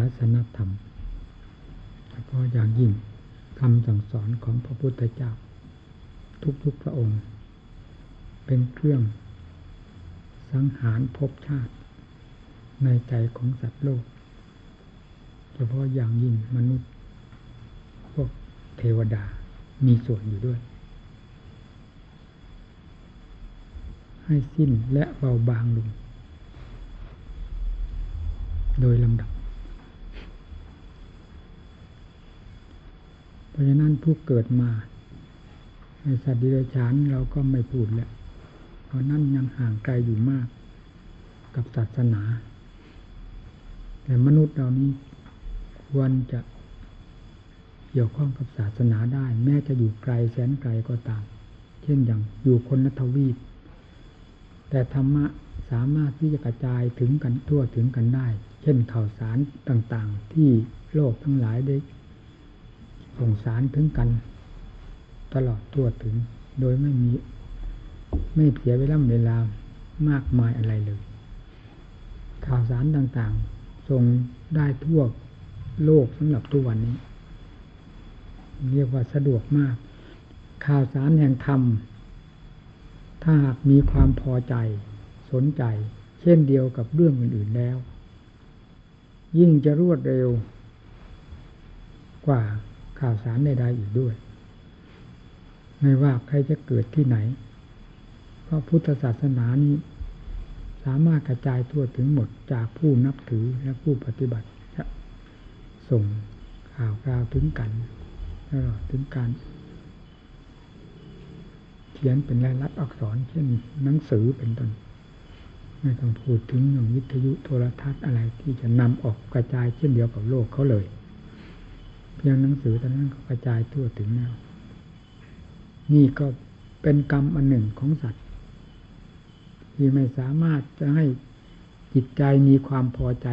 าสนธรรมเฉพาะอย่างยิ่งคำสั่งสอนของพระพุทธเจ้า ทุกๆพระองค์ เป็นเครื่องสังหารภพชาติ ในใจของสัตว์โลก เฉพาะอย่างยิ่งมนุษย์ พวกเทวดามีส่วนอยู่ด้วย ให้สิ้นและเบาบางลง โดยลำดับ เพราะฉะนั้นผู้เกิดมาในสัตว์ดิเรกชันเราก็ไม่พูดแล้วเพราะนั้นยังห่างไกลอยู่มากกับศาสนา แต่มนุษย์เรานี้ควรจะเกี่ยวข้องกับศาสนาได้ แม้จะอยู่ไกลแสนไกลก็ตาม เช่นอย่างอยู่คนนทวีป แต่ธรรมะสามารถที่จะกระจายถึงกันทั่วถึงกันได้ เช่นข่าวสารต่างๆ ที่โลกทั้งหลายได้ ส่งสารถึงกัน ตลอดทั่วถึง โดยไม่มี ไม่เสียเวลาเวลามากมายอะไรเลย ข่าวสารต่างๆ ส่งได้ทั่วโลกสำหรับทุกวันนี้ เรียกว่าสะดวกมาก ข่าวสารแห่งธรรม ถ้าหากมีความพอใจสนใจ เช่นเดียวกับเรื่องอื่นๆแล้ว ยิ่งจะรวดเร็วกว่า ข่าวสารใดๆอีกด้วย ไม่ว่าใครจะเกิดที่ไหน เพราะพุทธศาสนานี้สามารถกระจายทั่วถึงหมดจากผู้นับถือและผู้ปฏิบัติจะส่งข่าวกราวถึงกันตลอดถึงการเขียนเป็นลายลักษณ์อักษร เช่นหนังสือเป็นต้นไม่ต้องพูดถึงอย่างวิทยุโทรทัศน์อะไรที่จะนำออกกระจายเช่นเดียวกับโลกเขาเลย พียงหนังสือตอนนั้นก็กระจายทั่วถึงแล้วนี่ก็เป็นกรรมอันหนึ่งของสัตว์ ที่ไม่สามารถจะให้จิตใจมีความพอใจ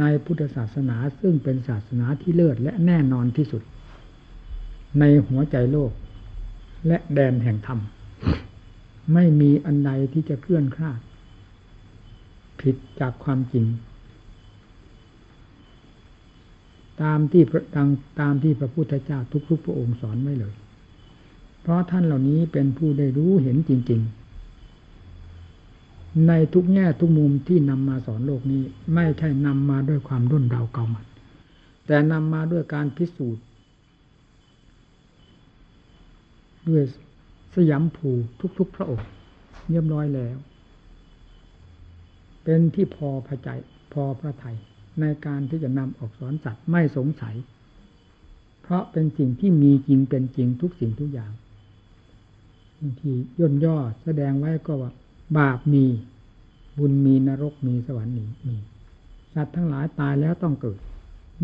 ในพุทธศาสนาซึ่งเป็นศาสนาที่เลิศและแน่นอนที่สุด ในหัวใจโลก และแดนแห่งธรรม ไม่มีอันใดที่จะเคลื่อนคลาด ผิดจากความจริง ตามที่ตามตามที่พระพุทธเจ้าทุก ๆ พระองค์สอนไว้เลย เพราะท่านเหล่านี้เป็นผู้ได้รู้เห็นจริง ๆ ในทุกแง่ทุกมุมที่นำมาสอนโลกนี้ ไม่ใช่นำมาด้วยความรุ่นเดาเก่ามันแต่นำมาด้วยการพิสูจน์ ด้วยสยามภูทุก ๆ พระองค์เรียบร้อยแล้ว เป็นที่พอพระใจพอพระไทย ในการที่จะนำออกสอนสัตว์ไม่สงสัย เพราะเป็นสิ่งที่มีจริงเป็นจริงทุกสิ่งทุกอย่างบางทีย่นย่อแสดงไว้ก็ว่า บาปมี บุญมีนรกมีสวรรค์มีสัตว์ทั้งหลายตายแล้วต้องเกิด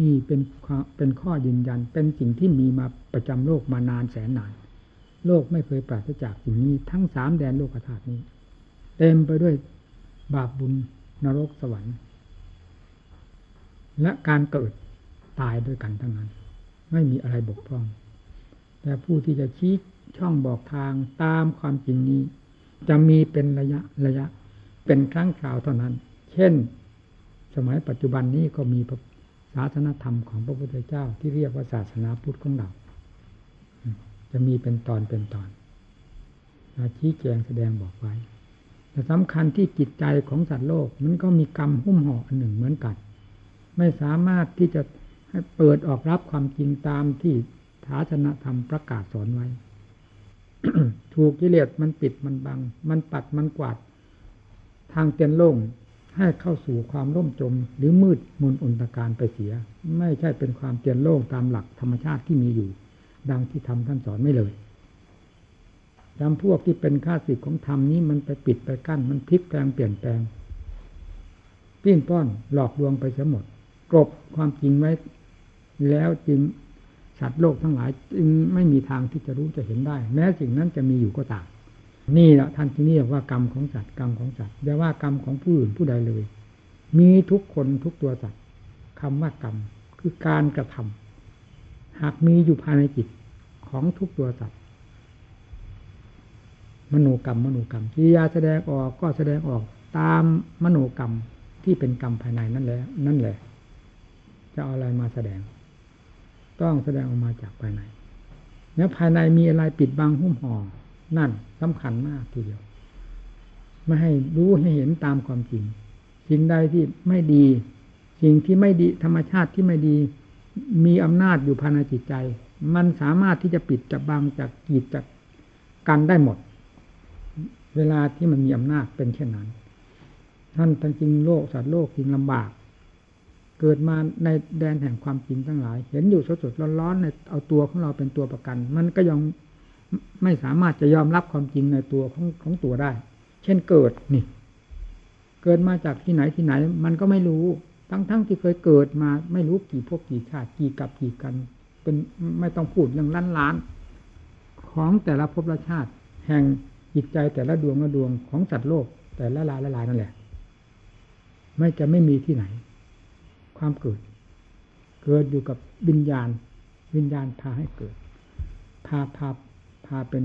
นี่เป็นเป็นข้อยืนยัน เป็นสิ่งที่มีมาประจำโลกมานานแสนนาน โลกไม่เคยปราศจากสิ่งนี้ ทั้งสามแดนโลกธาตุนี้ เต็มไปด้วยบาปบุญนรกสวรรค์ และการเกิดตายด้วยกันทั้งนั้น ไม่มีอะไรบกพร่อง แต่ผู้ที่จะชี้ช่องบอกทางตามความจริงนี้ จะมีเป็นระยะระยะ เป็นครั้งคราวเท่านั้น เช่น สมัยปัจจุบันนี้ก็มีศาสนธรรมของพระพุทธเจ้าที่เรียกว่าศาสนาพุทธของเรา จะมีเป็นตอนเป็นตอนชี้แจงแสดงบอกไว้แต่สำคัญที่จิตใจของสัตว์โลกมันก็มีกรรมหุ้มห่ออันหนึ่งเหมือนกัน ไม่สามารถที่จะให้เปิดออกรับความจริงตามที่ศาสนธรรมประกาศสอนไว้ ถูกกิเลสมันปิดมันบัง มันปัดมันกวาด ทางเตียนโล่งให้เข้าสู่ความร่มจมหรือมืดมนอนตการไปเสีย ไม่ใช่เป็นความเตียนโล่งตามหลักธรรมชาติที่มีอยู่ ดังที่ทำท่านสอนไม่เลยจำพวกที่เป็นข้าศึกของธรรมนี้มันไปปิดไปกั้น มันพลิกแปลงเปลี่ยนแปลง ปิ้นป้อนหลอกลวงไปเสียหมด กบความจริงไว้ แล้วจึงสัตว์โลกทั้งหลาย จึงไม่มีทางที่จะรู้จะเห็นได้ แม้สิ่งนั้นจะมีอยู่ก็ตามนี่แหละท่านที่นี่ว่ากรรมของสัตว์กรรมของสัตว์อย่าว่ากรรมของผู้อื่นผู้ใดเลย มีทุกคนทุกตัวสัตว์คำว่ากรรมคือการกระทำหากมีอยู่ภายในจิตของทุกตัวสัตว์มโนกรรมมโนกรรมกิริยาแสดงออกก็แสดงออกตามมโนกรรมที่เป็นกรรมภายในนั่นแหละนั่นแหละ จะเอาอะไรมาแสดง ต้องแสดงออกมาจากภายในแล้วภายในมีอะไรปิดบังหุ้มห่อนั่นสำคัญมากทีเดียว ไม่ให้รู้ให้เห็นตามความจริง สิ่งใดที่ไม่ดี สิ่งที่ไม่ดีธรรมชาติที่ไม่ดี มีอำนาจอยู่ภายในจิตใจ มันสามารถที่จะปิดจะบังจากกีดจากกันได้หมด เวลาที่มันมีอำนาจเป็นเช่นนั้นท่านจริงโลกสัตว์โลกจริงลำบาก เกิดมาในแดนแห่งความจริงทั้งหลาย เห็นอยู่สดๆร้อนๆในเอาตัวของเราเป็นตัวประกัน มันก็ยังไม่สามารถจะยอมรับความจริงในตัวของของตัวได้ เช่นเกิดนี่ เกิดมาจากที่ไหนที่ไหน มันก็ไม่รู้ ทั้งๆทที่เคยเกิดมาไม่รู้กี่พวกกี่ชาติกี่กับกี่กัน เป็นไม่ต้องพูดเรื่องล้านล้านของแต่ละภพละชาติ แห่งจิตใจแต่ละดวงละดวงของสัตว์โลก แต่ละลายละลายนั่นแหละ ไม่จะไม่มีที่ไหน ความเกิด เกิดอยู่กับวิญญาณ วิญญาณพาให้เกิด พาพาพาเป็น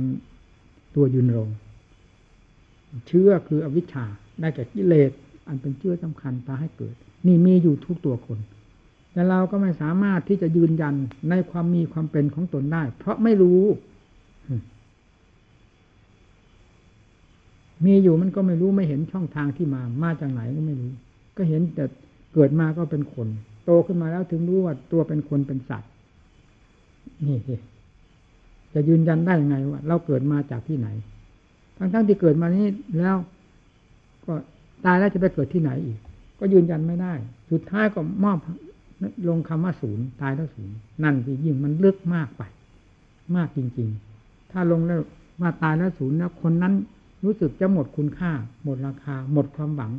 ตัวยืนรงเชื่อคืออวิชชาได้แก่กิเลสอันเป็นเชื่อสำคัญพาให้เกิด นี่มีอยู่ทุกตัวคน แต่เราก็ไม่สามารถที่จะยืนยันในความมีความเป็นของตนได้ เพราะไม่รู้ มีอยู่มันก็ไม่รู้ไม่เห็นช่องทางที่มา มาจากไหนก็ไม่รู้ ก็เห็นแต่ เกิดมาก็เป็นคน โตขึ้นมาแล้วถึงรู้ว่าตัวเป็นคนเป็นสัตว์ นี่สิจะยืนยันได้ยังไงว่าเราเกิดมาจากที่ไหน ทั้งๆทที่เกิดมานี้แล้ว ก็ตายแล้วจะไปเกิดที่ไหนอีก ก็ยืนยันไม่ได้ สุดท้ายก็มอบลงคำว่าศูนย์ตายแล้วศูนย์นั่นที่ยิ่งมันลึกมากไป มากจริง ๆ ถ้าลงแล้วว่าตายแล้วศูนย์แล้วคนนั้นรู้สึกจะหมดคุณค่า หมดราคา หมดความหวัง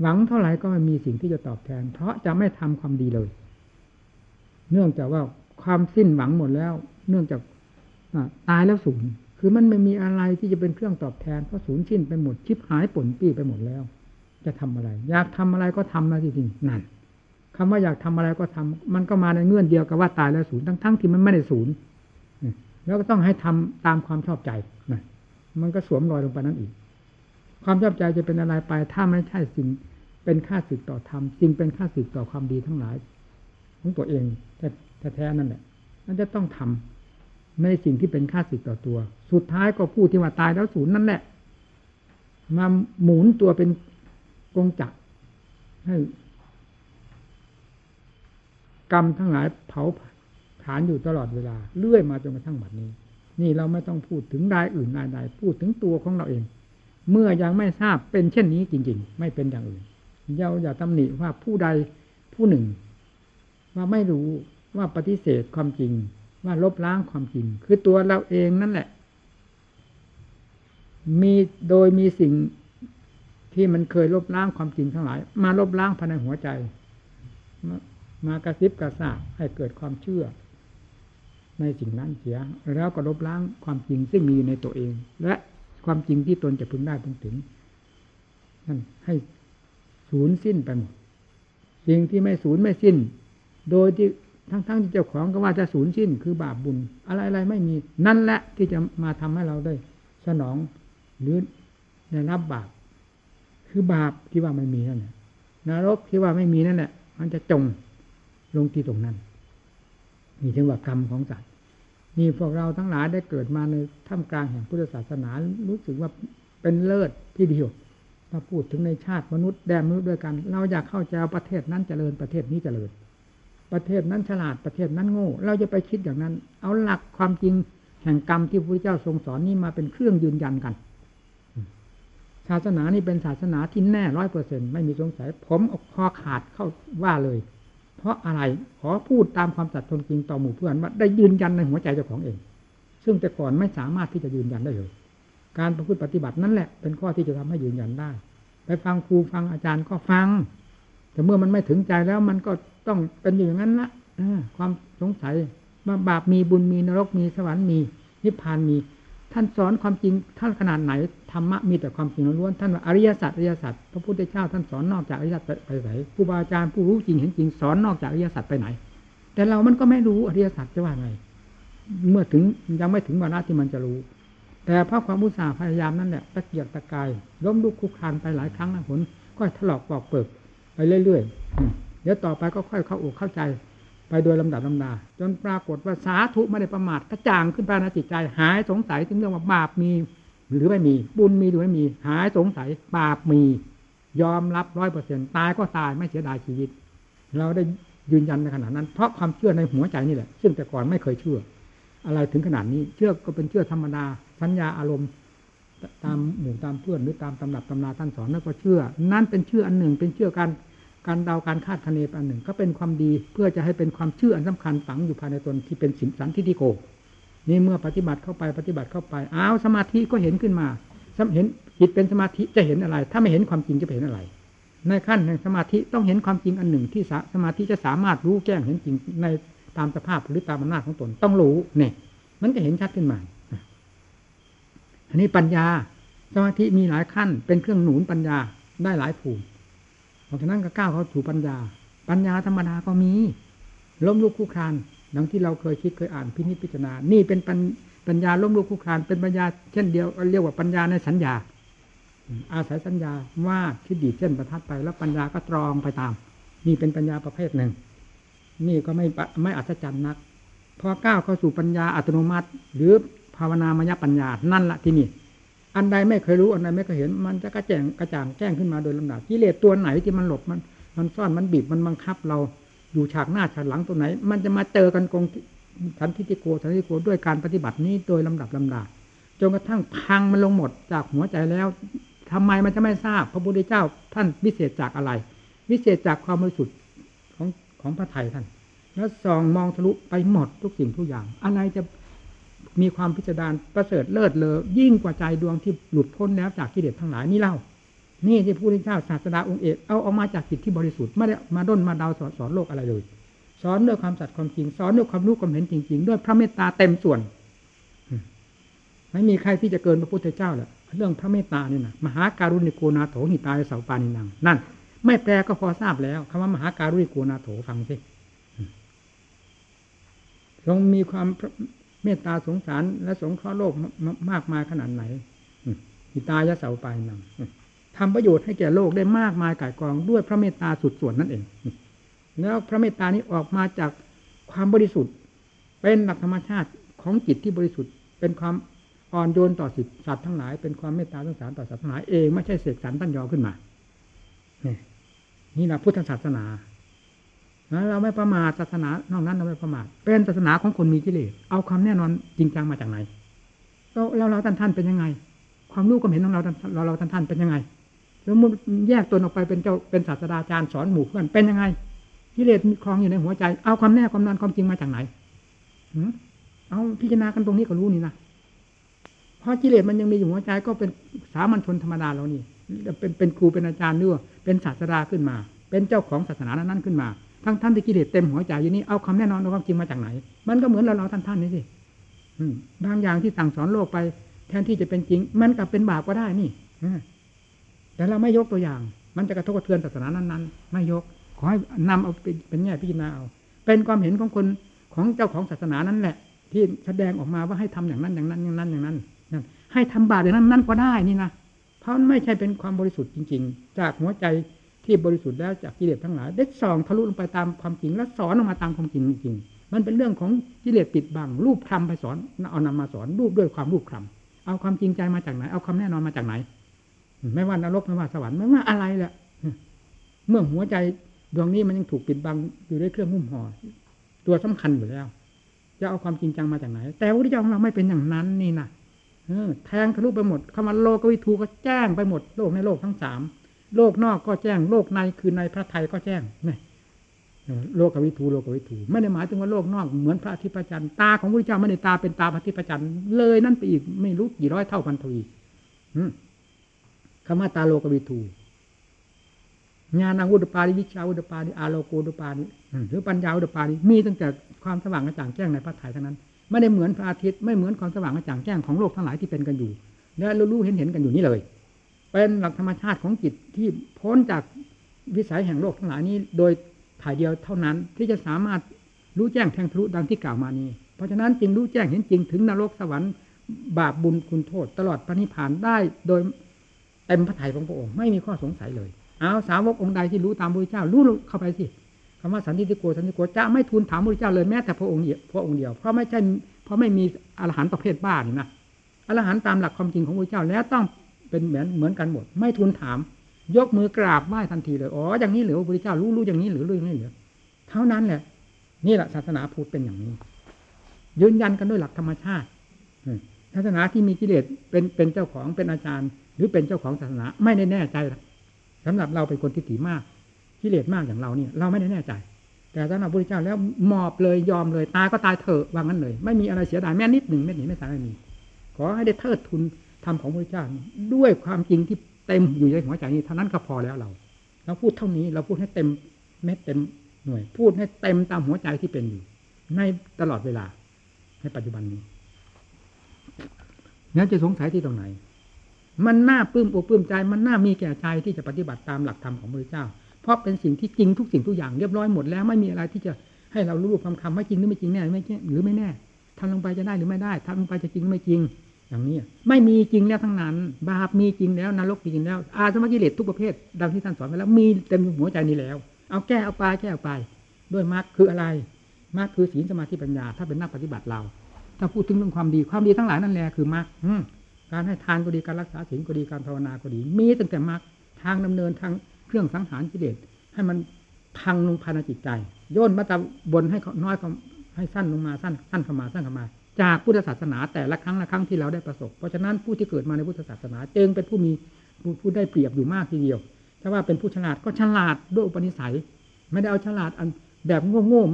หวังเท่าไหร่ก็ไม่มีสิ่งที่จะตอบแทน เพราะจะไม่ทำความดีเลย เนื่องจากว่าความสิ้นหวังหมดแล้ว เนื่องจากตายแล้วศูนย์คือมันไม่มีอะไรที่จะเป็นเครื่องตอบแทนเพราะศูนย์สิ้นไปหมดชิบหายผลปี้ไปหมดแล้ว จะทำอะไร อยากทำอะไรก็ทำนะจริงๆนั่นคำว่าอยากทำอะไรก็ทำมันก็มาในเงื่อนเดียวกับว่าตายแล้วศูนย์ทั้งๆที่มันไม่ได้ศูนย์แล้วก็ต้องให้ทำตามความชอบใจนะมันก็สวมรอยลงไปนั่นอีก ความชอบใจจะเป็นอะไรไป ถ้าไม่ใช่สิ่งเป็นค่าสึกต่อธรรมสิ่งเป็นค่าสึกต่อความดีทั้งหลาย ของตัวเองแท้ๆนั่นแหละนั่นจะต้องทำในสิ่งที่เป็นค่าสึกต่อตัว สุดท้ายก็พูดที่ว่าตายแล้วศูนย์นั่นแหละมาหมุนตัวเป็นกงจักรให้กรรมทั้งหลายเผาผาญอยู่ตลอดเวลาเลื่อยมาจนกระทั่งบัดนี้ นี่เราไม่ต้องพูดถึงรายอื่นรายใดพูดถึงตัวของเราเอง เมื่อยังไม่ทราบเป็นเช่นนี้จริง ๆ ไม่เป็นอย่างอื่นเราอย่าตำหนิว่าผู้ใดผู้หนึ่ง ว่าไม่รู้ว่าปฏิเสธความจริง ว่าลบล้างความจริง คือตัวเราเองนั่นแหละ มีโดยมีสิ่งที่มันเคยลบล้างความจริงทั้งหลาย มาลบล้างภายในหัวใจ มากระซิบกระซาบให้เกิดความเชื่อ ในสิ่งนั้นเสีย แล้วก็ลบล้างความจริงซึ่งมีอยู่ในตัวเอง และ ความจริงที่ตนจะพึงได้พึงถึงนั่นให้ศูนย์สิ้นไปหมดสิ่งที่ไม่ศูนย์ไม่สิ้น โดยที่ทั้งๆทที่เจ้าของก็ว่าจะศูนย์สิ้น คือบาปบุญ อะไรๆไม่มี นั่นแหละที่จะมาทำให้เราได้สนองหรือได้รับบาป คือบาปที่ว่าไม่มีนั่นแหละนรกที่ว่าไม่มีนั่นแหละมันจะจงลงที่ตรงนั้นนี่ถึงว่ากรรมของสัตว นี่พวกเราทั้งหลายได้เกิดมาในท่ามกลางแห่งพุทธศาสนารู้สึกว่าเป็นเลิศที่เดียวถ้าพูดถึงในชาติมนุษย์แดนมนุษย์ด้วยกัน เราอยากเข้าใจประเทศนั้นเจริญประเทศนี้เจริญ ประเทศนั้นฉลาดประเทศนั้นโง่ เราจะไปคิดอย่างนั้น เอาหลักความจริงแห่งกรรมที่พระเจ้าทรงสอนนี้มาเป็นเครื่องยืนยันกันศาสนานี่เป็นศาสนาที่แน่ร้อยเปอร์เซ็นไม่มีสงสัย ผมอาคอขาดเข้าว่าเลย เพราะอะไรขอพูดตามความสัตย์ทนจริงต่อหมู่เพื่อนว่าได้ยืนยันในหัวใจเจ้าของเอง ซึ่งแต่ก่อนไม่สามารถที่จะยืนยันได้เลย การประพฤติปฏิบัตินั่นแหละ เป็นข้อที่จะทำให้ยืนยันได้ ไปฟังครูฟังอาจารย์ก็ฟัง แต่เมื่อมันไม่ถึงใจแล้วมันก็ต้องเป็นอย่างนั้นละความสงสัยว่าบาปมีบุญมีนรกมีสวรรค์มีนิพพานมี ท่านสอนความจริงท่านขนาดไหนธรรมะมีแต่ความจริงล้วนท่านว่าอริยสัจอริยสัจพระพุทธเจ้าท่านสอนนอกจากอริยสัจไปไหนครูบาอาจารย์ผู้รู้จริงเห็นจริงสอนนอกจากอริยสัจไปไหน แต่เรามันก็ไม่รู้อริยสัจจะว่าไง เมื่อถึงยังไม่ถึงวาระที่มันจะรู้ แต่เพราะความมุสาพยายามนั่นแหละตะเกียกตะกายล้มลุกคุกคานไปหลายครั้งนะผลก็ถลอกปอกเปิกไปเรื่อยๆเดี๋ยวต่อไปก็ค่อยเข้าอกเข้าใจ ไปโดยลำดับลำดาจนปรากฏว่าสาธุไม่ได้ประมาทกระจ่างขึ้นภายในจิตใจ หายสงสัยถึงเรื่องว่าบาปมี หรือไม่มี บุญมีหรือไม่มี หายสงสัยบาปมี ยอมรับร้อยเปอร์เซ็นตายก็ตายไม่เสียดายชีวิต เราได้ยืนยันในขณะนั้น เพราะความเชื่อในหัวใจนี่แหละ ซึ่งแต่ก่อนไม่เคยเชื่อ อะไรถึงขนาดนี้ เชื่อก็เป็นเชื่อธรรมดาสัญญาอารมณ์ตามหมู่ตามเพื่อนหรือตามตำรับตำราท่านสอนนั่นก็เชื่อ นั่นเป็นเชื่ออันหนึ่ง เป็นเชื่อการ การเดาการคาดคะเนอันหนึ่ง ก็เป็นความดีเพื่อจะให้เป็นความเชื่ออันสำคัญฝังอยู่ภายในตนที่เป็นสิมสันทิฏฐิโก นี่เมื่อปฏิบัติเข้าไปปฏิบัติเข้าไปอ้าวสมาธิก็เห็นขึ้นมาเห็นจิตเป็นสมาธิจะเห็นอะไร ถ้าไม่เห็นความจริงจะเห็นอะไร ในขั้นแห่งสมาธิต้องเห็นความจริงอันหนึ่งที่สมาธิจะสามารถรู้แจ้งเห็นจริงในตามสภาพหรือตามอำนาจของตนต้องรู้เนี่ยมันจะเห็นชัดขึ้นมาอันนี้ปัญญาสมาธิมีหลายขั้น เป็นเครื่องหนุนปัญญาได้หลายภูมิ เพราะฉะนั้นก็ก้าวเข้าสู่ปัญญา ปัญญาธรรมดาก็มี ล้มลุกคู่ครานดังที่เราเคยคิดเคยอ่านพินิจพิจารณา นี่เป็นปัญญาล้มลุกคู่ครานเป็นปัญญาเช่นเดียวเรียกว่าปัญญาในสัญญา อาศัยสัญญาว่าที่ดีเส้นประทัดไปแล้วปัญญาก็ตรองไปตาม นี่เป็นปัญญาประเภทหนึ่ง นี่ก็ไม่ไม่อัศจรรย์นักพอก้าวเข้าสู่ปัญญาอัตโนมัติ หรือภาวนามยปัญญานั่นละที่นี่ อันใดไม่เคยรู้อันใดไม่เคยเห็น มันจะกระแจงกระจ่างแจ้งขึ้นมาโดยลำดับกิเลสตัวไหนที่มันหลบมัน มันซ่อนมันบีบมันบังคับเราอยู่ฉากหน้าฉากหลังตัวไหน มันจะมาเจอกันกงทันทิติโกทันทิติโกด้วยการปฏิบัตินี้โดยลำดับลำดาจนกระทั่งพังมันลงหมดจากหัวใจแล้วทำไมมันจะไม่ทราบ พระพุทธเจ้าท่านวิเศษจากอะไร วิเศษจากความบริสุทธิ์ของของพระไทยท่าน แล้วส่องมองทะลุไปหมดทุกสิ่งทุกอย่าง อะไรจะ มีความพิจารณาประเสริฐเลิศเลอยิ่งกว่าใจดวงที่หลุดพ้นแล้วจากกิเลสทั้งหลายนี่เล่า นี่ที่พระพุทธเจ้าศาสดาองค์เอกเอาออกมาจากจิตที่บริสุทธิ์ไม่ได้มาด้นมาดาวสอนสอนโลกอะไรเลยสอนด้วยความสัตย์ความจริงสอนด้วยความรู้ความเห็นจริง ๆ ด้วยพระเมตตาเต็มส่วนไม่มีใครที่จะเกินพระพุทธเจ้าแหละเรื่องพระเมตตานี่นะมหาการุณิโกนาโถหิตายเสาปานินังนั่น ไม่แปลก็พอทราบแล้วคำว่ามหาการุณิโกนาโถฟังสิทรงมีความ เมตตาสงสารและสงเคราะห์โลกมากมายขนาดไหนหิตายะเสาปานินังทำประโยชน์ให้แก่โลกได้มากมายก่ายกองด้วยพระเมตตาสุดส่วนนั่นเอง แล้วพระเมตตานี้ออกมาจากความบริสุทธิ์ เป็นหลักธรรมชาติของจิตที่บริสุทธิ์ เป็นความอ่อนโยนต่อสิสัตว์ทั้งหลาย เป็นความเมตตาสงสารต่อสัตว์ทั้งหลายเองไม่ใช่เสกสรรตั้นยอขึ้นมา นี่นี่แหละพุทธศาสนา เราไม่ประมาทศาสนานอกนั้นเราไม่ประมาทเป็นศาสนาของคนมีกิเลสเอาความแน่นอนจริงจังมาจากไหนเราเราเราท่านท่านเป็นยังไง ความรู้ความเห็นของเราเราเราท่านท่านเป็นยังไงแล้วมุแยกตัวออกไปเป็นเจ้าเป็นศาสตราจารย์สอนหมู่เพื่อนเป็นยังไงกิเลสคลองอยู่ในหัวใจ เอาความแน่ความนอนความจริงมาจากไหนเอาพิจารณากันตรงนี้ก็รู้นี่นะเพราะกิเลสมันยังมีอยู่หัวใจก็เป็นสามัญชนธรรมดาเรานี่เป็นเป็นครูเป็นอาจารย์ด้วยเป็นศาสดาขึ้นมา เป็นเจ้าของศาสนานั้นขึ้นมา ทั้งท่านที่กิเลสเต็มหัวใจอยู่นี่เอาคำแน่นอนเอาความจริงมาจากไหน มันก็เหมือนเราเราท่านท่านนี่สิบางอย่างที่สั่งสอนโลกไป แทนที่จะเป็นจริง มันกลับเป็นบาปก็ได้นี่แต่เราไม่ยกตัวอย่าง มันจะกระทบกระเทือนศาสนานั้นๆ ไม่ยก ขอให้นำเอาเป็นแง่พิจารณาเอา เป็นความเห็นของคนของเจ้าของศาสนานั้นแหละ ที่แสดงออกมาว่าให้ทำอย่างนั้นอย่างนั้นอย่างนั้นอย่างนั้นให้ทำบาปอย่างนั้นนั่นก็ได้นี่นะเพราะไม่ใช่เป็นความบริสุทธิ์จริง ๆ จากหัวใจ ที่บริสุทธิ์แล้วจากกิเลสทั้งหลายได้ส่องทะลุลงไปตามความจริงแล้วสอนออกมาตามความจริงจริงมันเป็นเรื่องของกิเลสปิดบังรูปคลำไปสอนเอานำมาสอนรูปด้วยความรูปคลำเอาความจริงใจมาจากไหน เอาความแน่นอนมาจากไหน ไม่ว่านรกไม่ว่าสวรรค์ไม่ว่าอะไรแหละเมื่อหัวใจดวงนี้มันยังถูกปิดบังอยู่ด้วยเครื่องหุ้มห่อตัวสำคัญอยู่แล้ว จะเอาความจริงจังมาจากไหน แต่พระพุทธเจ้าของเราไม่เป็นอย่างนั้นนี่นะแทงทะลุไปหมดคำว่าโลกวิทูก็แจ้งไปหมดโลกในโลกทั้งสาม โลกนอกก็แจ้ง โลกในคือในพระไทยก็แจ้งนี่โลกวิทูโลกวิทูไม่ได้หมายถึงว่าโลกนอกเหมือนพระอาทิตย์พระจันทร์ตาของพระเจ้าไม่ได้ตาเป็นตาพระอาทิตย์พระจันทร์เลยนั่นไปอีกไม่รู้กี่ร้อยเท่าพันทวีคำว่าตาโลกวิทูญาณอุดปาริวิชาอุดปาริอาโลโกอุดปาริหรือปัญญาอุดปาริมีตั้งแต่ความสว่างกระจ่างแจ้งในพระไทยทั้งนั้น ไม่ได้เหมือนพระอาทิตย์ไม่เหมือนความสว่างกระจ่างแจ้งของโลกทั้งหลายที่เป็นกันอยู่และรู้เห็นเห็นกันอยู่นี่เลย เป็นหลักธรรมชาติของจิตที่พ้นจากวิสัยแห่งโลกทั้งหลายนี้ โดยถ่ายเดียวเท่านั้นที่จะสามารถรู้แจ้งแทงทะลุดังที่กล่าวมานี้ เพราะฉะนั้นจึงรู้แจ้งเห็นจริงถึงนรกสวรรค์บาปบุญคุณโทษ ตลอดปณิพานได้โดยเต็มพระทัยของพระองค์ไม่มีข้อสงสัยเลย เอาสาวกองค์ใดที่รู้ตามพระเจ้ารู้เข้าไปสิคำว่าสันติโกสันติโกจะไม่ทูลถามพระเจ้าเลยแม้แต่พระองค์เดียวพระองค์เดียวเพราะไม่ใช่เพราะไม่มีอรหันต์ประเภทบ้านี่นะอรหันต์ตามหลักความจริงของพระเจ้าแล้วต้อง เป็นเหมือนเหมือนกันหมด ไม่ทูลถาม ยกมือกราบไหว้ทันทีเลย อ๋อ อย่างนี้หรือพระพุทธเจ้ารู้รู้อย่างนี้หรือรู้อย่างนี้หรือเท่านั้นแหละ นี่แหละศาสนาพุทธเป็นอย่างนี้ ยืนยันกันด้วยหลักธรรมชาติศาสนาที่มีกิเลสเป็นเป็นเจ้าของเป็นอาจารย์ หรือเป็นเจ้าของศาสนาไม่ได้แน่ใจสำหรับเราเป็นคนที่ถีมากกิเลสมากอย่างเราเนี่ย เราไม่ได้แน่ใจ แต่สำหรับพระพุทธเจ้าแล้วมอบเลยยอมเลยตายก็ตายเถอะว่างั้นเลย ไม่มีอะไรเสียดายแม้นิดหนึ่งไม่หนีไม่ตายไม่มีขอให้ได้เทิดทุน ธรรมของพระเจ้าด้วยความจริงที่เต็มอยู่ในหัวใจนี้เท่านั้นก็พอแล้วเราเราพูดเท่านี้เราพูดให้เต็มเม็ดเต็มหน่วย พูดให้เต็มตามหัวใจที่เป็นอยู่ ในตลอดเวลาในปัจจุบันนี้นั้นจะสงสัยที่ตรงไหน มันน่าปลื้มอกปลื้มใจ มันน่ามีแก่ใจที่จะปฏิบัติตามหลักธรรมของพระเจ้า เพราะเป็นสิ่งที่จริงทุกสิ่งทุกอย่างเรียบร้อยหมดแล้วไม่มีอะไรที่จะให้เรารู้คำคำว่าจริงหรือไม่จริงแน่ไม่หรือไม่แน่ทำลงไปจะได้หรือไม่ได้ทำลงไปจะจริงหรือไม่จริง อย่างนี้ไม่มีจริงแล้วทั้งนั้น บาปมีจริงแล้วนรกมีจริงแล้ว อาสมกิเลสทุกประเภทดังที่ท่านสอนไว้แล้ว มีเต็มหัวใจนี้แล้ว เอาแก้เอาไปแก้เอาไป ด้วยมรรคคืออะไรมรรคคือศีลสมาธิปัญญา ถ้าเป็นนักปฏิบัติเรา ถ้าพูดถึงเรื่องความดีความดีทั้งหลายนั่นแหละคือมรรคการให้ทานก็ดีการรักษาศีลก็ดีการภาวนาก็ดี มีตั้งแต่มรรคทางดำเนินทางเครื่องสังหารกิเลสให้มันพังลงภายในจิตใจ โยนมาตาบนให้น้อยให้สั้นลงมาสั้นสั้นเข้ามาสั้นเข้ามา จากพุทธศาสนาแต่ละครั้งละครั้งที่เราได้ประสบ เพราะฉะนั้นผู้ที่เกิดมาในพุทธศาสนาจึงเป็นผู้มีผู้ได้เปรียบอยู่มากทีเดียว ถ้าว่าเป็นผู้ฉลาดก็ฉลาดด้วยอุปนิสัย ไม่ได้เอาฉลาดอันแบบโง่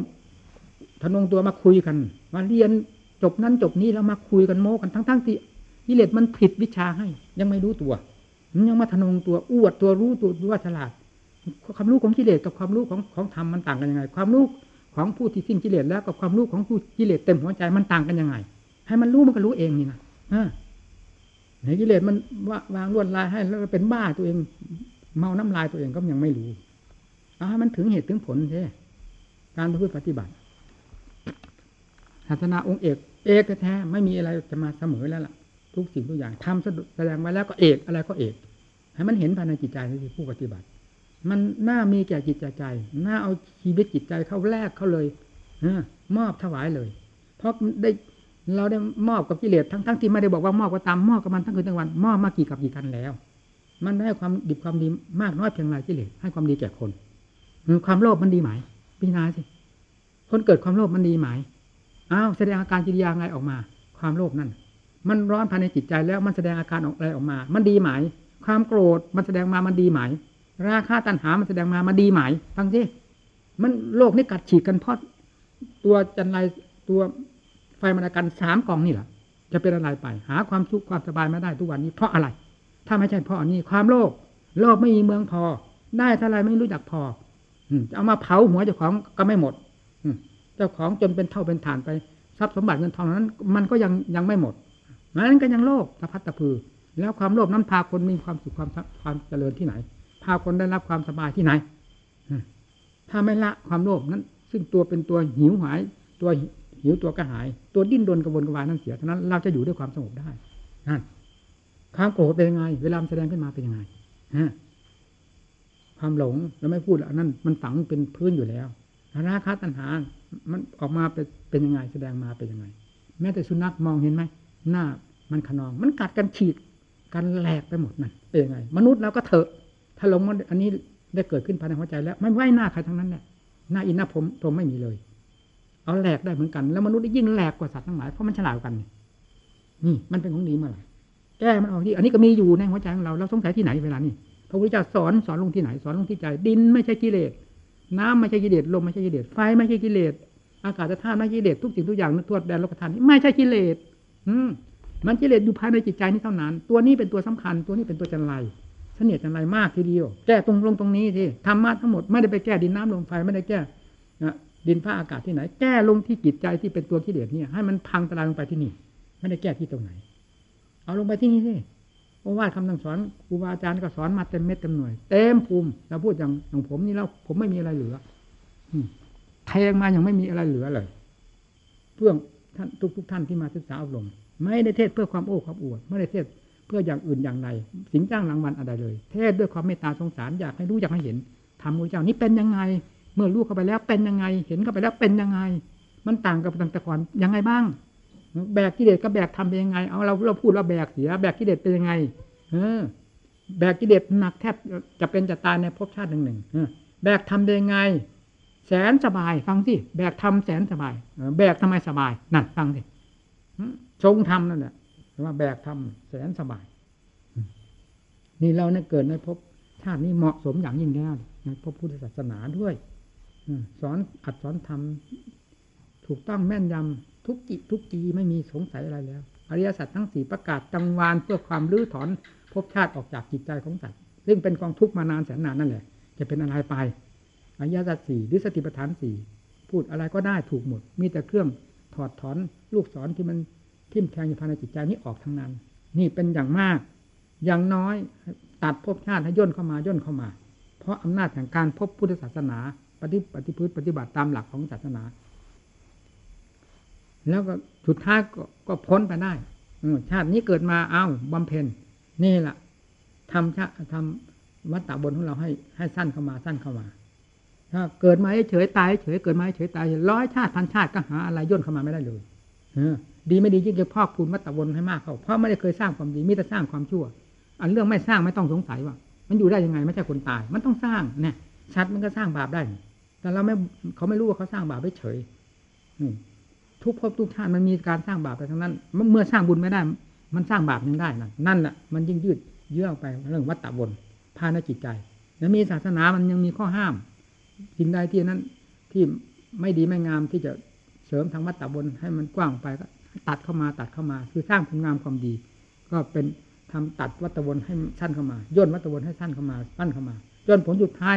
ๆทนงตัวมาคุยกันมาเรียนจบนั้นจบนี้แล้วมาคุยกันโม้กันทั้งๆที่กิเลสมันผิดวิชาให้ ยังไม่รู้ตัว มันยังมาทนงตัวอวดตัวรู้ตัวว่าฉลาด ความรู้ของกิเลสกับความรู้ของของธรรมมันต่างกันยังไง ความรู้ ของผู้ที่สิ้นกิเลสแล้วกับความรู้ของผู้กิเลสเต็มหัวใจมันต่างกันยังไง ให้มันรู้มันก็รู้เองนี่นะในกิเลสมันวางลวดลายให้แล้วเป็นบ้าตัวเอง เมาน้ำลายตัวเองก็ยังไม่รู้เอ่ามันถึงเหตุถึงผลใช่การพฤติปฏิบัติศาสนาองค์เอก เอกแท้ไม่มีอะไรจะมาเสมอแล้วล่ะ ทุกสิ่งทุกอย่างทำแสดงไว้แล้วก็เอกอะไรก็เอก ให้มันเห็นภายในจิตใจที่ผู้ปฏิบัติ มันน่ามีแก่จิตใจน่าเอาชีวิตจิตใจเข้าแลกเข้าเลยมอบถวายเลย เพราะได้เราได้มอบกับกิเลสทั้งทั้งที่ไม่ได้บอกว่ามอบก็ตามมอบกับมันทั้งคืนทั้งวันมอบมากี่กับกี่กันแล้ว มันได้ความดีความดีมากน้อยเพียงไรกิเลสให้ความดีแก่คนความโลภมันดีไหมพิจารณาสิคนเกิดความโลภมันดีไหมอ้าวแสดงอาการกิริยาไงออกมา ความโลภนั่น มันร้อนภายในจิตใจแล้วมันแสดงอาการออกอะไรออกมา มันดีไหมความโกรธมันแสดงมามันดีไหม ราคาตัณหามันแสดงมามันดีไหมฟังสิมันโลกนี่กัดฉีกกันเพราะตัวจันไรตัวไฟมรรกันสามกองนี่แหละจะเป็นอะไรไป หาความสุขความสบายไม่ได้ทุกวันนี้เพราะอะไร ถ้าไม่ใช่เพราะอันนี้ความโลภโลภไม่มีเมืองพอ ได้เท่าไรไม่รู้จักพอจะเอามาเผาหัวเจ้าของก็ไม่หมดเจ้าของจนเป็นเท่าเป็นฐานไปทรัพย์สมบัติเงินทองนั้น มันก็ยังยังไม่หมดนั้นก็ยังโลภตะพัดตะพือ แล้วความโลภนั้นพาคนมีความสุขความความเจริญที่ไหน พาคนได้รับความสบายที่ไหนถ้าไม่ละความโลภนั้น ซึ่งตัวเป็นตัวหิวหาย ตัวหิวตัวกระหาย ตัวดิ้นรนกระวนกระวายนั่นเสียเท่านั้นเราจะอยู่ด้วยความสงบได้นั่นความโกรธเป็นยังไง เวลาแสดงขึ้นมาเป็นยังไงฮะความหลงเราไม่พูดอันนั้น มันฝังเป็นพื้นอยู่แล้วราคะตัณหา มันออกมาเป็นเป็นยังไง แสดงมาเป็นยังไง แม้แต่สุนัขมองเห็นไหมหน้ามันขนอง มันกัดกันฉีดกันแหลกไปหมดนั่นเป็นยังไง มนุษย์เราก็เถอะ ถ้าหลงมันอันนี้ได้เกิดขึ้นภายในหัวใจแล้วไม่ไหวหน้าใครทั้งนั้นแหละหน้าอินหน้าผมผมไม่มีเลย เอาแหลกได้เหมือนกัน แล้วมนุษย์ยิ่งแหลกกว่าสัตว์ทั้งหลายเพราะมันฉลาดกันนี่มันเป็นของดีเมื่อไหร่แก้มันออกที่ อันนี้ก็มีอยู่ในหัวใจของเราเราสงสัยที่ไหนเวลานี้พระพุทธเจ้าสอนสอนลงที่ไหนสอนลงที่ใจ ดินไม่ใช่กิเลสน้ำไม่ใช่กิเลสลมไม่ใช่กิเลสไฟไม่ใช่กิเลสอากาศธาตุไม่ใช่กิเลสทุกสิ่งทุกอย่างทั่วแดนโลกธาตุนี้ไม่ใช่กิเลสอืมมันกิเลสอยู่ภายในจิตใจนี้เท่านั้น ตัวนี้เป็นตัวสำคัญ ตัวนี้เป็นตัวจันไร เสนียดจันไรมากทีเดียว แก้ตรงลงตรงนี้ที่ธรรมะทั้งหมดไม่ได้ไปแก้ดินน้ำลมไฟไม่ได้แก้นะดินฟ้าอากาศที่ไหน แก้ลงที่จิตใจที่เป็นตัวกิเลสเนี่ย ให้มันพังตลายลงไปที่นี่ ไม่ได้แก้ที่ตรงไหน เอาลงไปที่นี่สิเพราะว่าคำสั่งสอนครูบาอาจารย์ก็สอนมาเต็มเม็ดเต็มหน่วย เต็มภูมิเราพูดอย่างอย่างผมนี่แล้วผมไม่มีอะไรเหลือแทงมาอย่างไม่มีอะไรเหลือเลยเพื่อท่านทุกทุกท่านที่มาศึกษาอบรมไม่ได้เทศเพื่อความโอ้ความอวดไม่ได้เทศ เพื่ออย่างอื่นอย่างใดสิงจ้างรางวัลอะไรเลย เทศด้วยความเมตตาสงสารอยากให้รู้อยากให้เห็นธรรมพระเจ้านี้เป็นยังไง เมื่อรู้เข้าไปแล้วเป็นยังไง เห็นเข้าไปแล้วเป็นยังไง มันต่างกับตังแต่ก่อนยังไงบ้าง แบกกิเลสกับแบกทำเป็นยังไง เอาเราเราพูดเราแบกเสีย แบกกิเลสเป็นยังไง เออ แบกกิเลสหนักแทบจะเป็นจะตายในภพชาติหนึ่งหนึ่งแบกทำเป็นยังไง แสนสบายฟังสิแบกทำแสนสบาย แบกทำไมสบายนั่นฟังสิชงทำนั่นแหละ ว่าแบกทำแสนสบาย นี่เราเนี่ยเกิดในภพชาตินี้เหมาะสมอย่างยิ่งแล้วในพระพุทธศาสนาด้วยสอนอัดสอนทำถูกต้องแม่นยำทุกกิทุกกีไม่มีสงสัยอะไรแล้ว อริยสัจทั้งสี่ประกาศจังวานเพื่อความรื้อถอนภพชาติออกจากจิตใจของสัตว์ซึ่งเป็นกองทุกข์มานานแสนนานนั่นแหละ จะเป็นอะไรไป อริยสัจสี่หรือสติปัฏฐานสี่พูดอะไรก็ได้ถูกหมด มีแต่เครื่องถอดถอนลูกศรที่มัน ทิ่มแทงอยู่ภายในจิตใจนี้ออกทั้งนั้น นี่เป็นอย่างมาก อย่างน้อยตัดภพชาติให้ย่นเข้ามาย่นเข้ามา เพราะอำนาจแห่งการพบพุทธศาสนา ปฏิปฏิพฤติปฏิบัติตามหลักของศาสนา แล้วก็สุดท้ายก็ก็พ้นไปได้ชาตินี้เกิดมาเอ้าบำเพ็ญนี่แหละทำชาทำวัตตะบนของเราให้ให้สั้นเข้ามาสั้นเข้ามา ถ้าเกิดมาเฉยตายเฉยเกิดมาเฉยตายร้อยชาติพันชาติก็หาอะไรย่นเข้ามาไม่ได้เลย ดีไม่ดียิ่งจะพอกพูนวัตตะบนให้มากเขาเพราะไม่ได้เคยสร้างความดีมิแต่สร้างความชั่ว อันเรื่องไม่สร้างไม่ต้องสงสัยว่า มันอยู่ได้ยังไงไม่ใช่คนตาย มันต้องสร้างเนี่ยชัดมันก็สร้างบาปได้ แต่เราไม่เขาไม่รู้ว่าเขาสร้างบาปไปเฉยทุกภพทุกชาติมันมีการสร้างบาปไปทั้งนั้น เมื่อสร้างบุญไม่ได้ มันสร้างบาปยังได้นั่นนั่นแหละมันยิ่งยืดเยื้อไปเรื่องวัตตะบนพาในจิตใจ แล้วมีศาสนามันยังมีข้อห้ามสิ่งใดที่นั้นที่ไม่ดีไม่งามที่จะเสริมทางวัตตะบนให้มันกว้างไปก็ ตัดเข้ามาตัดเข้ามา คือสร้างคุณงามความดี ก็เป็นทำตัดวัตวนให้สั้นเข้ามาย่นวัตวนให้สั้นเข้ามาปั้นเข้ามาจนผลสุดท้าย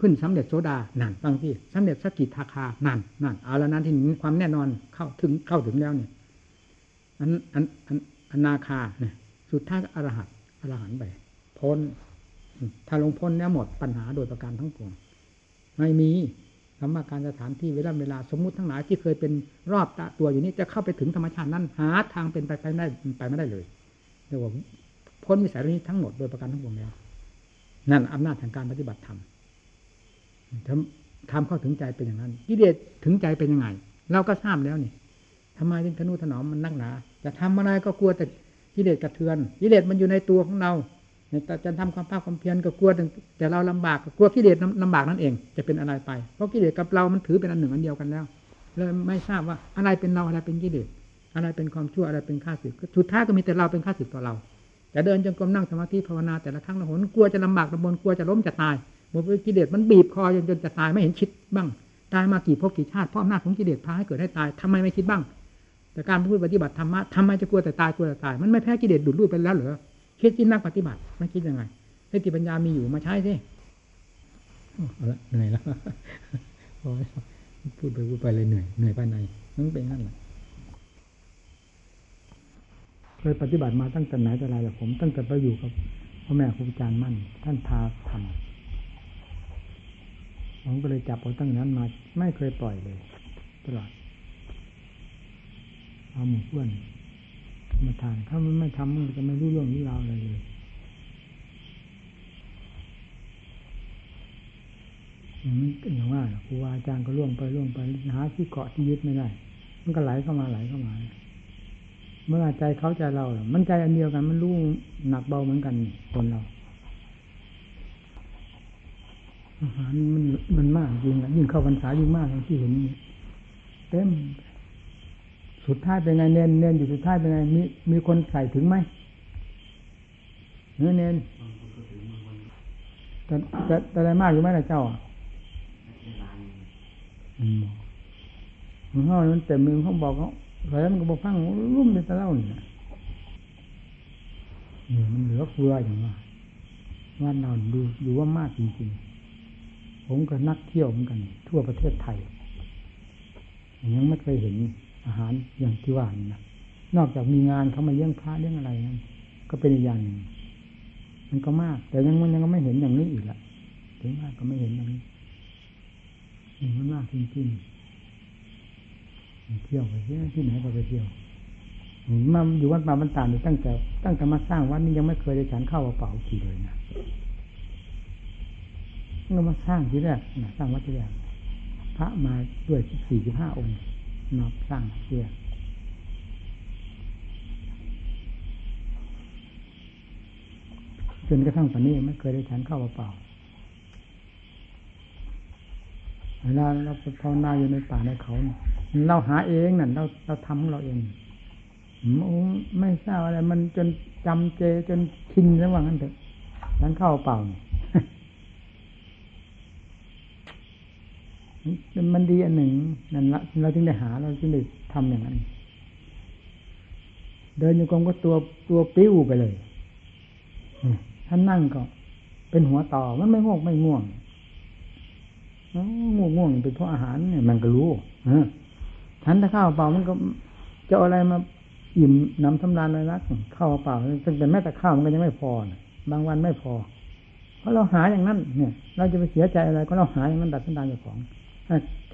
ขึ้นสำเร็จโซดานั่นฟังที่สำเร็จสกิทาคานั่นนั่นเอาแล้วนั้นที่นี้ความแน่นอนเข้าถึงเข้าถึงแล้วเนี่ยอันอันอันอนาคาเนี่ยสุดท้ายอรหัตอรหันไปพ้น ถ้าลงพ้นแล้วหมดปัญหาโดยประการทั้งปวงไม่มี ธรรมการสถานที่เวลาเวลาสมมุติทั้งหลายที่เคยเป็นรอบตะตัวอยู่นี้จะเข้าไปถึงธรรมชาตินั้น หาทางเป็นไปไปไม่ได้ไปไม่ได้เลยเรียกว่าพ้นวิสัยนี้ทั้งหมดโดยประการทั้งปวงแล้วนั่นอำนาจแห่งการปฏิบัติธรรมทำทำเข้าถึงใจเป็นอย่างนั้นกิเลสถึงใจเป็นยังไง เราก็ทราบแล้วนี่ทำไมถึงทนุถนอมมันนักหนาจะทำอะไรก็กลัวแต่กิเลสกระเทือนกิเลสมันอยู่ในตัวของเรา จะทำความภาคความเพียรก็กลัวแต่เราลำบากกลัวกิเลสลำบากนั่นเอง จะเป็นอะไรไป เพราะกิเลสกับเรามันถือเป็นอันหนึ่งอันเดียวกันแล้วเลยไม่ทราบว่าอะไรเป็นเราอะไรเป็นกิเลสอะไรเป็นความชั่วอะไรเป็นข้าศึกสุดท้ายก็มีแต่เราเป็นข้าศึกต่อเราจะเดินจงกรมนั่งสมาธิภาวนาแต่ละครั้งละหนกลัวจะลำบากลำบนกลัวจะล้มจะตายหมดกิเลสมันบีบคอจนจนจะตายไม่เห็นคิดบ้างตายมากี่ภพกี่ชาติเพราะอำนาจของกิเลสพาให้เกิดให้ตายทำไมไม่คิดบ้าง แต่การพูดปฏิบัติธรรมะทำไมจะกลัวแต่ตายกลัวแต่ตาย มันไม่แพ้กิเลสดูดรูปไปแล้วเหรอ คิดที่นักปฏิบัติไม่คิดยังไงสติปัญญามีอยู่มาใช้สิเอาละเหนื่อยแล้วพูดไปพูดไปเลยเหนื่อยเหนื่อยภายในนั่นเป็นนั่นแหละเคยปฏิบัติมาตั้งแต่ไหนแต่ไรแต่ผม ตั้งแต่ไปอยู่กับพ่อแม่ครูอาจารย์มั่น ท่านพาทำผมก็เลยจับเอาตั้งนั้นมา ไม่เคยปล่อยเลย ตลอดเอาหมูเพื่อน มาทานถ้ามันไม่ทำมันจะไม่รู้เรื่องรู้ราวอะไรเลยอย่างนี้อย่างว่าครูอาจารย์ก็ล่วงไปล่วงไปหาที่เกาะที่ยึดไม่ได้ มันก็ไหลเข้ามาไหลเข้ามา เมื่อใจเขาใจเรามันใจอันเดียวกัน มันรู้หนักเบาเหมือนกันคนเราอาหารมันมันมากจริงยิ่งเข้าพรรษายิ่งมากอย่างที่เห็นเต็ม สุดท้ายเป็นไงเน้นเน้นอยู่สุดท้ายเป็นไงมีมีคนใส่ถึงไหมเนื้อเน้นแต่แต่อะไรมากอยู่ไหมล่ะเจ้าอะอืมห้อมันเต็มมือเขาบอกเขาใส่มันก็บอกฟังรุ่มในตะเล่าเนี่ยมันเหลือเฟืออย่างว่าว่าเราดูดูว่ามากจริงๆ ผมก็นักเที่ยวเหมือนกัน ทั่วประเทศไทย ยังไม่เคยเห็น อาหารอย่างที่ว่านี่นะนอกจากมีงานเขามาเยี่ยงพระเรื่องอะไรนั่นก็เป็นอีกอย่างหนึ่งมันก็มาก แต่ยังมันยังก็ไม่เห็นอย่างนี้อีกละถึงมากก็ไม่เห็นอย่างนี้มันมากจริงๆเที่ยวไปที่ไหนก็ไปเที่ยวมาอยู่วัดมาบรรตานี่ตั้งแต่ตั้งแต่มาสร้างวัดนี้ยังไม่เคยได้ฉันเข้าเปล่ากี่เลยนะเรามาสร้างที่แรกนะสร้างวัดที่แรกพระมาด้วยสี่สิบห้าองค์ มาสร้างเที่แรกจนกระทั่งปัจจุบันไม่เคยได้ฉันข้าวเปล่าเวลาเราภาวนาอยู่ในป่าในเขา เราหาเองนั่นเราเราทำของเราเองไม่ทราบอะไร มันจนจำเจจนชินแล้วว่างั้นเถอะฉันข้าวเปล่า มันดีอันหนึ่งนั่นละเราจึงได้หาเราจึงได้ทำอย่างนั้น เดินอยู่กองก็ตัวตัวปิ้วไปเลยท่านนั่งก็ เป็นหัวต่อมันไม่ง่วงไม่ง่วงง่วงง่วงเป็นเพราะอาหารเนี่ยมันก็รู้ฉันถ้าข้าวเปล่ามันก็จะอะไรมาอิ่มน้ำสำราญเลยนักข้าวเปล่าตั้งแต่แม้แต่ข้าวมันก็ยังไม่พอบางวันไม่พอ เพราะเราหาอย่างนั้น เนี่ย เราจะไปเสียใจอะไรก็เราหาอย่างนั้นดัดสันดานเจ้าของ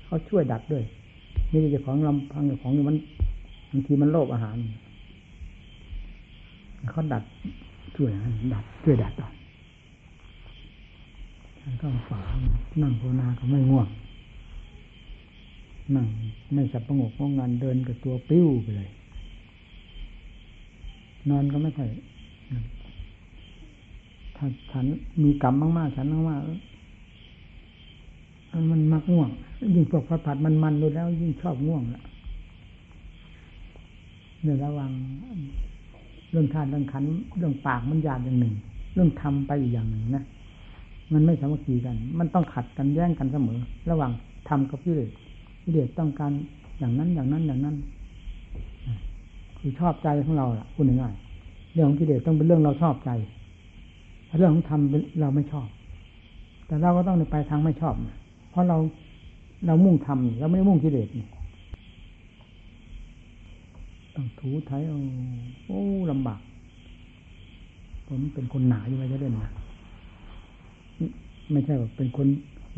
เขาช่วยดัดด้วยนี่เจ้าของลำพังเจ้าของมันบางทีมันโลภอาหารเขาดัดช่วยดัดช่วยดัดต่อท่านก็ฝานั่งภาวนาก็ไม่ง่วงนั่งไม่สับประงกงงานเดินกับตัวปิ้วไปเลย นอนก็ไม่ค่อยถ้าฉันมีกรรมมากๆฉันมากๆ มันมักง่วง ยิ่งพวกผัดผัดมันมันดูแล้ว ยิ่งชอบง่วงละเดี๋ยวระวังเรื่องทานเรื่องขันเรื่องปากมันยาดอย่างหนึ่ง เรื่องทำไปอีกอย่างหนึ่งนะมันไม่สามัคคีกัน มันต้องขัดกันแย่งกันเสมอ ระหว่างทำกับพิเรศพิเรศต้องการอย่างนั้นอย่างนั้นอย่างนั้นคือชอบใจของเราล่ะพูดง่ายๆเรื่องของกิเลสต้องเป็นเรื่องเราชอบใจเรื่องของธรรมเราไม่ชอบ แต่เราก็ต้องไปทางไม่ชอบ เพราะเราเรามุ่งทำเราไม่ได้มุ่งกิเลสต้องถูไทยโอ้ลำบาก ผมเป็นคนหนาอยู่ไม่ใช่เล่นนะไม่ใช่ว่าเป็นคน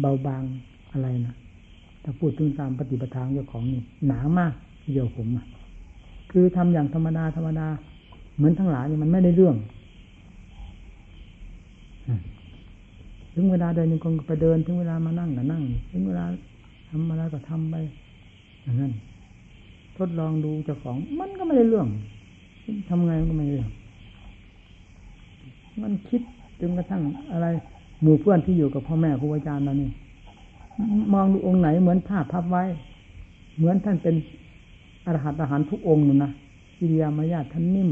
เบาบางอะไรนะถ้าพูดถึงตามปฏิปทาเจ้าของนี่หนามากเดียวผมอะคือทำอย่างธรรมดาธรรมดา เหมือนทั้งหลายนี่มันไม่ได้เรื่อง ถึงเวลาเดินยังคงไปเดิน ถึงเวลามานั่งก็นั่ง ถึงเวลาทำอะไรก็ทำไปอย่างนั้นทดลองดูเจ้าของ มันก็ไม่ได้เรื่องทำไงก็ไม่ได้เรื่อง มันคิดจนกระทั่งอะไร หมู่เพื่อนที่อยู่กับพ่อแม่ครูอาจารย์เรานี่มองดูองค์ไหนเหมือนภาพพับไว้ เหมือนท่านเป็นอรหัตอาหารทุกองค์นั่ะกิริยามายาท่านนิ่ม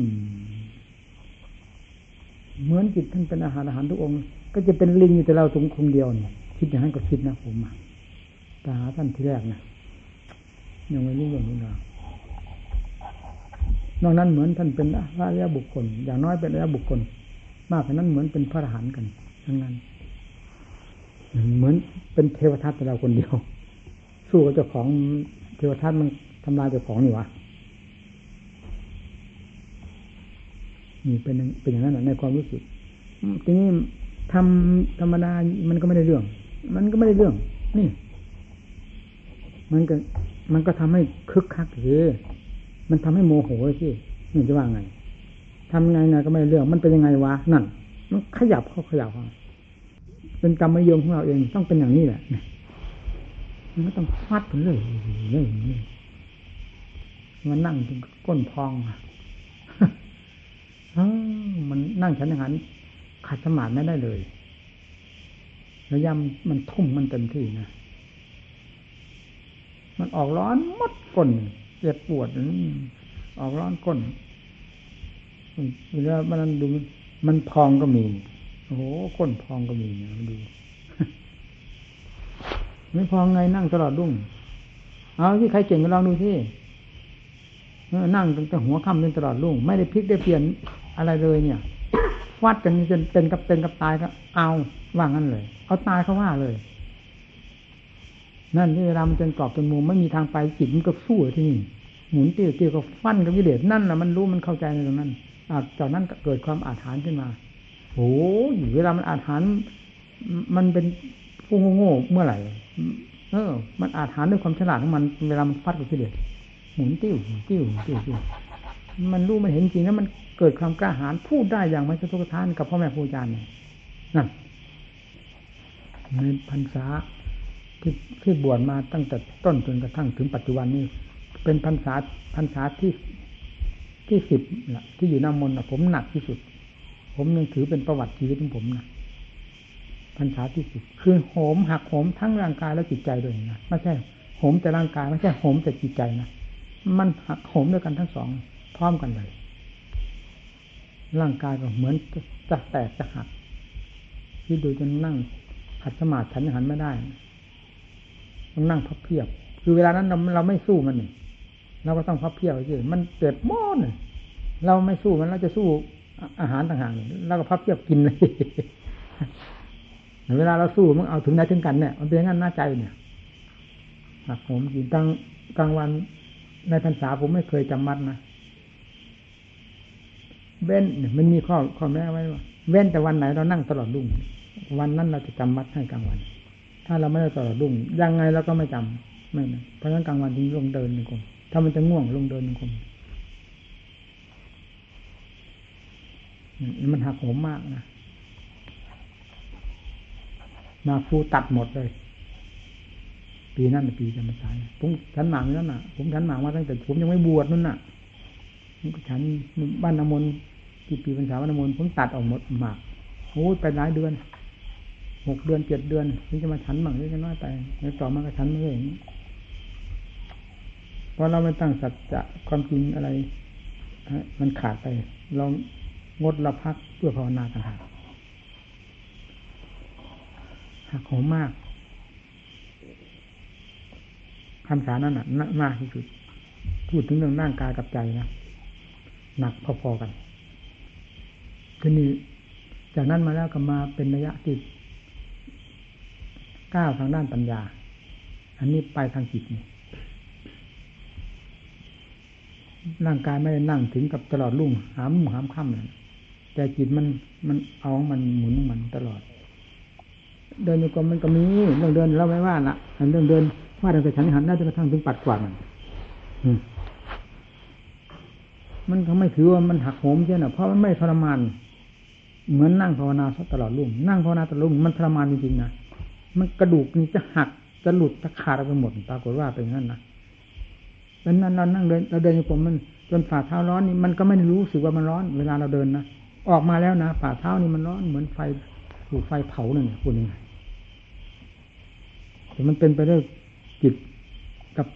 เหมือนจิตท่านเป็นอาหารอาหารทุกองค์ ก็จะเป็นลิงอยู่แต่เราตรงคงเดียวเนี่ย คิดอย่างนั้นก็คิดนะผมตาท่านที่แรกนะยังไม่รู้เรื่องนี้นะนอกนั้นเหมือนท่านเป็นพระอริยบุคคล อย่างน้อยเป็นอริยบุคคล มากกว่านั้นเหมือนเป็นพระอรหันต์กันทั้งนั้น เหมือนเป็นเทวทัตแต่เราคนเดียว สู้กับเจ้าของเทวทัตมันทำลายเจ้าของนี่วะ นี่เป็นเป็นอย่างนั้นในความรู้สึก ทีนี้ทำธรรมดามันก็ไม่ได้เรื่อง มันก็ไม่ได้เรื่อง นี่ มันก็มันก็ทำให้คึกคักเลยมันทำให้โมโหที่นี่จะว่าไงทำไงไงก็ไม่ได้เรื่อง มันเป็นยังไงวะนั่น มันขยับเขาขยับเขาเป็นกรรมยมของเราเองต้องเป็นอย่างนี้แหละมันก็ต้องฟัดไปเรื่อยเรื่อยมันนั่งจนก้นพองอะ มันนั่งฉันอาหารขัดสมาธิไม่ได้เลยระยำมันทุ่มมันเต็มที่นะมันออกร้อนมัดก้นเจ็บปวดออกร้อนก้นเวลามันดู มันพองก็มีโอ้โหก้นพองก็มีนี่ยดูไม่พองไงนั่งตลอดรุ่งเอาที่ใครเก่งก็ลองดูที่นั่งตั้งแต่หัวค่ำจนตลอดรุ่งไม่ได้พลิกได้เปลี่ยน อะไรเลยเนี่ย วัดกันจนเป็นกับเป็นกับตายก็ เอาว่างั้นเลย เอาตายเขาว่าเลย นั่นที่เวลามันจนกรอบจนมุมไม่มีทางไปจิตมันก็สู้ที่นี่หมุนเตี้ยวเตี้ยวก็ฟันกับวิเลศนั่นแหละมันรู้มันเข้าใจในตรงนั้นอาจากนั้นเกิดความอาถรรพ์ขึ้นมาโอ้ยเวลามันอาถรรพ์มันเป็นผู้โง่เมื่อไหร่เออ มันอาถรรพ์ด้วยความฉลาดของมัน เวลามันฟัดกับกิเลสหมุนติ้วติ้วติ้วติ้ว มันรู้มันเห็นจริงแล้วมันเกิดความกล้าหาญพูดได้อย่างไม่สะทกสะท้านกับพ่อแม่ครูอาจารย์นั่นในพรรษาที่ที่บวชมาตั้งแต่ต้นจนกระทั่งถึงปัจจุบันนี้ เป็นพรรษาพรรษาที่ที่สิบละที่อยู่น้ำมนต์ผมหนักที่สุด ผมยังถือเป็นประวัติชีวิตของผมนะพรรษาที่สิบคือโหมหักโหมทั้งร่างกายและจิตใจด้วยนะไม่ใช่โหมแต่ร่างกายไม่ใช่โหมแต่จิตใจนะมันหักโหมด้วยกันทั้งสอง พร้อมกันเลยร่างกายก็เหมือนจะแตกจะหักที่ดูจนนั่งหัดสมาธิฉันหันไม่ได้ต้องนั่งพับเพียบ คือเวลานั้นเราเราไม่สู้มันนี่เราก็ต้องพับเพียบไปสิมันเจ็บมอนเราไม่สู้มันเราจะสู้อาหารต่างหากเราก็พับเพียบกินเลยเวลาเราสู้มันเอาถึงไหนถึงกันเนี่ยมันเป็นงั้นหน้าใจเนี่ยผมจริงตั้งกลางวันในพรรษาผมไม่เคยจำมัดนะ เว้นมันมีข้อข้อแม้ไว้ว่าเว้นแต่วันไหนเรานั่งตลอดรุ่ง วันนั้นเราจะจำมัดให้กลางวัน ถ้าเราไม่ได้ตลอดรุ่ง ยังไงเราก็ไม่จำไม่นะเพราะฉะนั้นกลางวันจึงลงเดินหนึ่งคนถ้ามันจะง่วงลงเดินหนึ่งคนมันหักโหมมากนะมาฟูตัดหมดเลย ปีนั้นปีจำพรรษาผมฉันหมางนั่นน่ะ ผมฉันหมางมาตั้งแต่ผมยังไม่บวชนั่นน่ะฉันบ้านนมน ที่ปีพรรษาบ้านนมนผมตัดออกหมดหมากโอ้ไปหลายเดือนหกเดือนเจ็ดเดือนถึงจะมาฉันบ้างนี่ก็น้อยไปแล้วต่อมาก็ฉันไม่เองเพราะเราไม่ตั้งสัจจะความจริงอะไรมันขาดไป เรางดเราพักเพื่อภาวนาต่างหากหักโหมมากคำสานั้นน่ะมากที่สุดพูดถึงเรื่องร่างกายกับใจนะหนักพอๆกัน ทีนี้จากนั้นมาแล้วก็มาเป็นระยะที่ก้าวทางด้านปัญญา อันนี้ไปทางจิตนี่ร่างกายไม่ได้นั่งถึงกับตลอดรุ่งหามหามค่ำเลยแต่จิตมันมันเอามันหมุนมันตลอด เดินอยู่ก็มันก็มีเรื่องเดินเราไม่ว่าละเรื่องเดินว่าแต่ฉันหันได้จนกระทั่งถึงปัดกวาดมันมันก็ไม่ถือว่ามันหักโหมใช่ไหมเพราะมันไม่ทรมาน เหมือนนั่งภาวนาตลอดรุ่งนั่งภาวนาตลอดรุ่งมันทรมานจริงๆนะมันกระดูกนี่จะหักจะหลุดจะขาดไปหมดปรากฏว่าเป็นงั้นนะเป็นนั้นเรานั่งเดินเราเดินอยู่ผมมันจนฝ่าเท้าร้อนนี่มันก็ไม่รู้สึกว่ามันร้อน เวลาเราเดินนะออกมาแล้วนะฝ่าเท้านี่มันร้อนเหมือนไฟถูกไฟเผาเนี่ยคุณยังไงแต่มันเป็นไปด้วยจิตกับ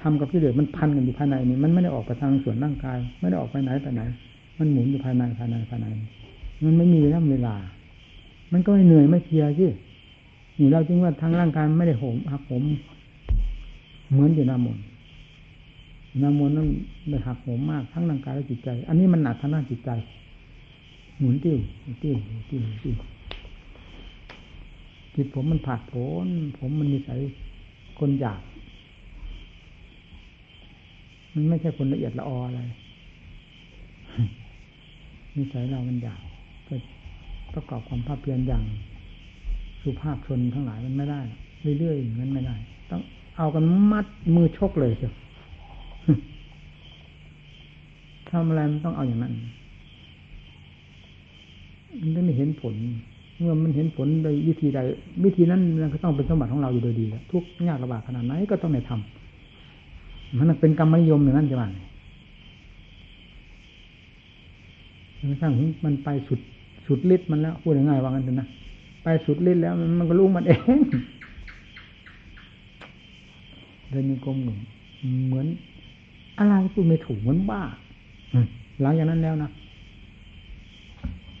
ทำกับที่เดือดมันพันกันอยู่ภายในนี่มันไม่ได้ออกไปทางส่วนร่างกาย ไม่ได้ออกไปไหนไปไหน มันหมุนอยู่ภายในภายในภายใน มันไม่มีเวลาเวลา มันก็ไม่เหนื่อยไม่เพียที่นี่เราจึงว่าทางร่างกายไม่ได้โหมหักผมเหมือนอยู่นามนนามนนั้นได้หักโหมมากทั้งร่างกายและจิตใจ อันนี้มันหนักทางด้านจิตใจ หมุนติ้วติ้วติ้วติ้วจิตผมมันผาดโผนผมมันมีสายคนหยาบมันไม่ใช่คนละเอียดละอออะไรนิสัยเรามันหยาบ ประกอบความภาพเพียรอย่างสุภาพชนทั้งหลายมันไม่ได้เรื่อยๆอย่างนั้นไม่ได้ ต้องเอากันมัดมือชกเลยเชียวทำอะไรมันต้องเอาอย่างนั้นมันต้องเห็นผล เมื่อมันเห็นผลโดยวิธีใด วิธีนั้นมันก็ต้องเป็นสมบัติของเราอยู่โดยดีแล้วทุกยากลำบากขนาดไหนก็ต้องในทำมันเป็นกรรมนิยมอย่างนั้นจะว่ามันสร้างมันไปสุด สุดฤทธิ์มันแล้วพูดง่ายๆว่างั้นเถอะนะไปสุดฤทธิ์แล้วมันก็รู้มันเองเดินยังกลมเหมือน อะไรพูดไม่ถูกเหมือนบ้าหลังจากนั้นแล้วนะ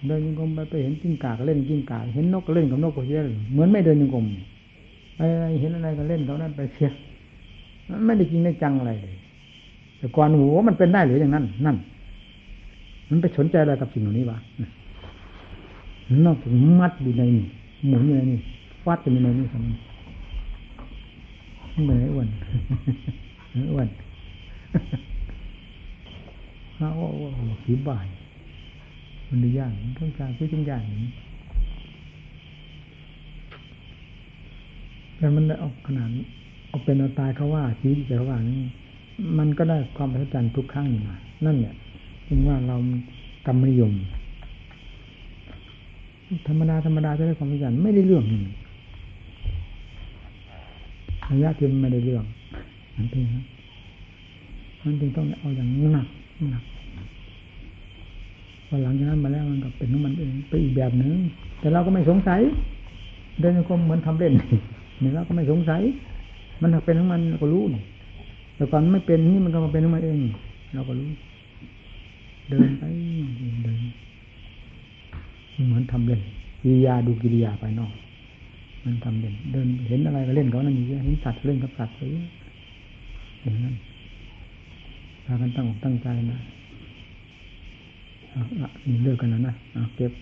เดินยังกลมไปไปเห็นกิ้งก่าก็เล่นกิ้งก่าเห็นนกก็เล่นกับนกก็เชี่ยเหมือนไม่เดินยังกลมอะไรเห็นอะไรก็เล่นเท่านั้นไปเชียมันไม่ได้จริงได้จังอะไรเลยแต่ก่อนโหมันเป็นได้หรืออย่างนั้น นั่น มันไปสนใจอะไรกับสิ่งเหล่านี้วะ นอกจากมัดอยู่ในนี่หมุนอยู่ในนี่ฟาดอยู่ในนี่ทั้งนี้เหมือนอ้วนอ้วนฮะโอ้โหผีบ่ายมันดีอย่างต้องการคือจังอย่างนี้แต่มันได้ออกขนาดเอาเป็นเอาตายเขาว่าชีวิตเขาว่านี่มันก็ได้ความประทับใจทุกครั้งอยู่มานั่นเนี่ยจึงว่าเรากรรมนิยม ธรรมดาธรรมดาจะได้ความประหยัดไม่ได้เรื่องระยะที่มันไม่ได้เรื่องนั่นเองครับมันจึงต้องเอาอย่างหนักหนักพอหลังจากนั้นมาแล้วมันก็เป็นของมันเองไปอีกแบบหนึ่งแต่เราก็ไม่สงสัย เดินก็เหมือนทำเล่นนี่เราก็ไม่สงสัย มันเป็นของมันก็รู้นี่แต่ก่อนไม่เป็นนี่มันก็มาเป็นของมันเอง เราก็รู้ เดินไปเดิน เหมือนทำเล่นกิริยาดูกิริยาภายนอก มันทำเล่นเดินเห็นอะไรก็เล่นเขานั่นอย่างนี้เห็นสัตว์เล่นกับสัตว์เลยอย่างนั้นพากันตั้งอกตั้งใจนะอาละนี่เลิกกันแล้วนะเอาเก็บ